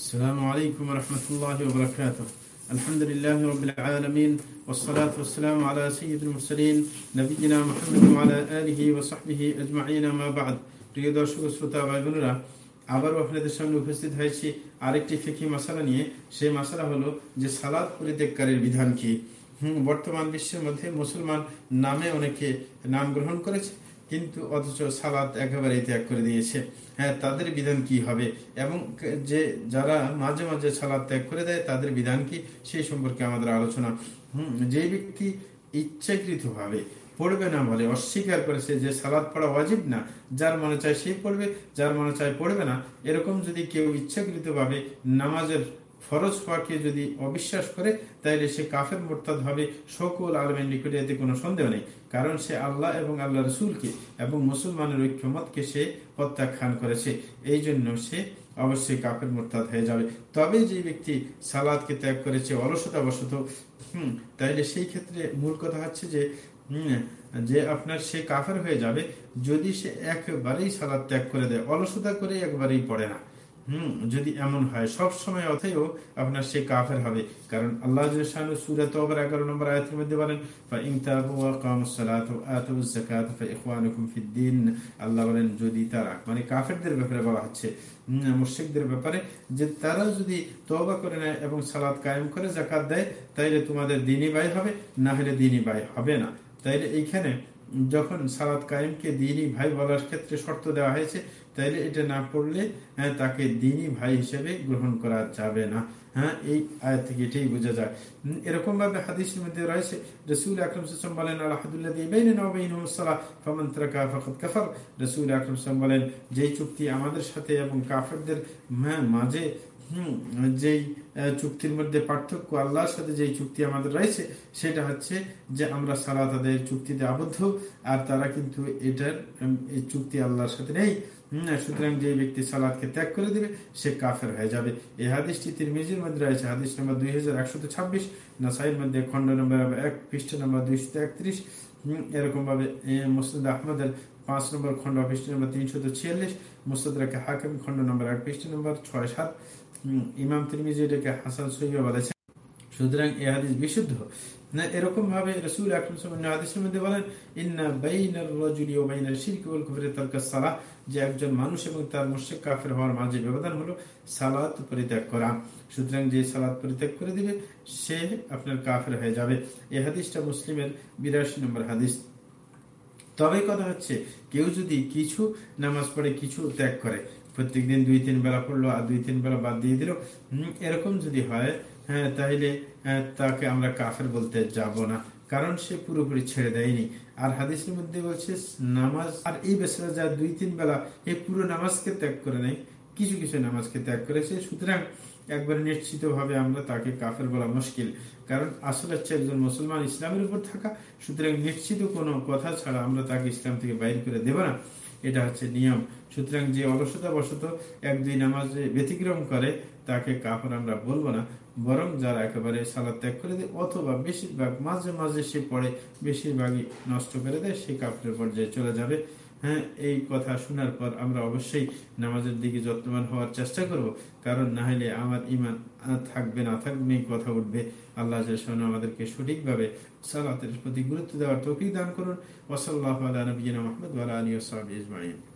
السلام عليكم ورحمة الله وبركاته الحمد لله رب العالمين والصلاة والسلام على سيد المرسلين نبينا محمد وعلى آله وصحبه أجمعين ما بعد প্রিয় দর্শক শ্রোতা ভাই বোনেরা আবারও আপনাদের সামনে উপস্থিত হয়েছি আরেকটি ফিকি মশালা নিয়ে সেই মশালা হলো যে সালাদ পরিত্যাগকারীর বিধান কি হম বর্তমান বিশ্বের মধ্যে মুসলমান নামে অনেকে নাম গ্রহণ করেছে কিন্তু অথচ সালাদ একেবারে ত্যাগ করে দিয়েছে। হ্যাঁ তাদের বিধান কি হবে? এবং যে, যারা মাঝে মাঝে সালাদ ত্যাগ করে দেয়, তাদের বিধান কি? সেই সম্পর্কে আমাদের আলোচনা। হম, যে ব্যক্তি ইচ্ছাকৃত ভাবে পড়বে না বলে, অস্বীকার করেছে যে সালাদ পড়া ওয়াজিব না, যার মনে চায় সে পড়বে, যার মনে চায় পড়বে না, এরকম যদি কেউ ইচ্ছাকৃত ভাবে নামাজের ফরজ হওয়াকে যদি অবিশ্বাস করে, তাইলে সে কাফের, মোরতাদ হবে, সকল আলমের নিকটে এতে কোনো সন্দেহ নেই। কারণ সে আল্লাহ এবং আল্লাহ রসুলকে এবং মুসলমানের ঐক্যমতকে সে প্রত্যাখ্যান করেছে। এই জন্য সে অবশ্যই কাফের, মোরতাদ হয়ে যাবে। তবে যে ব্যক্তি সালাদকে ত্যাগ করেছে অলসতা বশত হম, তাইলে সেই ক্ষেত্রে মূল কথা হচ্ছে যে যে আপনার সে কাফের হয়ে যাবে, যদি সে একবারেই সালাদ ত্যাগ করে দেয়, অলসতা করে একবারেই পড়ে না। হম, যদি এমন হয়, সব সময় অথেও আপনার সে কাফের হবে। কারণ আল্লাহ আল্লাহ বলেন, যদি তারা মানে কাফেরদের ব্যাপারে বলা হচ্ছে মুর্শিকদের ব্যাপারে, যে তারা যদি তবা করে নেয় এবং সালাদ কায়েম করে জাকাত দেয়, তাইলে তোমাদের দিনই বাই হবে, না হলে দিনই বাই হবে না। তাইলে এইখানে যখন সালাদ কায়েমকে দিনই ভাই বলার ক্ষেত্রে শর্ত দেওয়া হয়েছে তাইলে এটা না পড়লে হ্যাঁ, তাকে দিনই ভাই হিসেবে গ্রহণ করা যাবে না। হ্যাঁ এই আয়াত থেকে এটাই বোঝা যায়। এরকম ভাবে হাদিসের মধ্যে রয়েছে রসুল আকরম বলেন রসুল আকরম বলেন যেই চুক্তি আমাদের সাথে এবং কাফেরদের হ্যাঁ, মাঝে যেই চুক্তির মধ্যে পার্থক্য আল্লাহর সাথে যেই চুক্তি আমাদের রয়েছে সেটা হচ্ছে যে আমরা সালা তাদের চুক্তিতে আবদ্ধ আর তারা কিন্তু এটার এই চুক্তি আল্লাহর সাথে নেই। সুতরাং যে ব্যক্তি সালাদকে ত্যাগ করে দিবে, সে কাফের হয়ে যাবে। এই হাদিসটি মধ্যে রয়েছে। হাদিস নম্বর দুই হাজার মধ্যে নম্বর এক, পৃষ্ঠ নম্বর এরকম ভাবে মুসলিদ আহমদের পাঁচ নম্বর খন্ড পৃষ্ঠ নম্বর তিনশত ছিয়াল্লিশ রেখে হাকিম খন্ড নম্বর এক, পৃষ্ঠ নম্বর ছয় সাত ইমাম তিরমিজি এটাকে হাসান বলেছেন। সুতরাং এ হাদিস বিশুদ্ধ। না এরকম ভাবে রসুল একজন মানুষ এবং তার মুশরিক কাফের হওয়ার মাঝে ব্যবধান হলো সালাত পরিত্যাগ করা। সুতরাং যে সালাত পরিত্যাগ করে দিবে, সে আপনার কাফের হয়ে যাবে। এই হাদিসটা মুসলিমের বিরাশি নম্বর হাদিস। তবে কথা হচ্ছে, কেউ যদি কিছু নামাজ পড়ে কিছু ত্যাগ করে, প্রত্যেকদিন দুই তিন বেলা পড়ল আর দুই তিন বেলা বাদ দিয়ে দিল এরকম যদি হয় হ্যাঁ তাইলে তাকে আমরা কাফের বলতে যাব না। কারণ সে পুরোপুরি ছেড়ে দেয়নি। আর হাদিসের মধ্যে বলছে, নামাজ আর এই বেসরা যা দুই তিন বেলা এই পুরো নামাজকে ত্যাগ করে নেই কিছু কিছু নামাজকে ত্যাগ করেছে সুতরাং একবার নিশ্চিত ভাবে আমরা তাকে কাফের বলা মুশকিল। কারণ আসলে হচ্ছে একজন মুসলমান ইসলামের উপর থাকা, সুতরাং নিশ্চিত কোনো কথা ছাড়া আমরা তাকে ইসলাম থেকে বাইর করে দেব না। এটা হচ্ছে নিয়ম। সুতরাং যে অলসতা বশত এক দুই নামাজে ব্যতিক্রম করে, তাকে কাপড় আমরা বলব না। বরং যারা একেবারে সালাদ ত্যাগ করে দেয় অথবা বেশিরভাগ মাঝে মাঝে সে পড়ে, বেশিরভাগই নষ্ট করে দেয়, সে কাপড়ের পর্যায়ে চলে যাবে। হ্যাঁ এই কথা শোনার পর আমরা অবশ্যই নামাজের দিকে যত্নবান হওয়ার চেষ্টা করব। কারণ না হলে আমার ইমান থাকবে, না থাকবে কথা উঠবে। আল্লাহ আমাদেরকে সঠিকভাবে সালাতের প্রতি গুরুত্ব দেওয়ার তৌফিক দান করুন। ওসল্লাহ আলী আসসালাম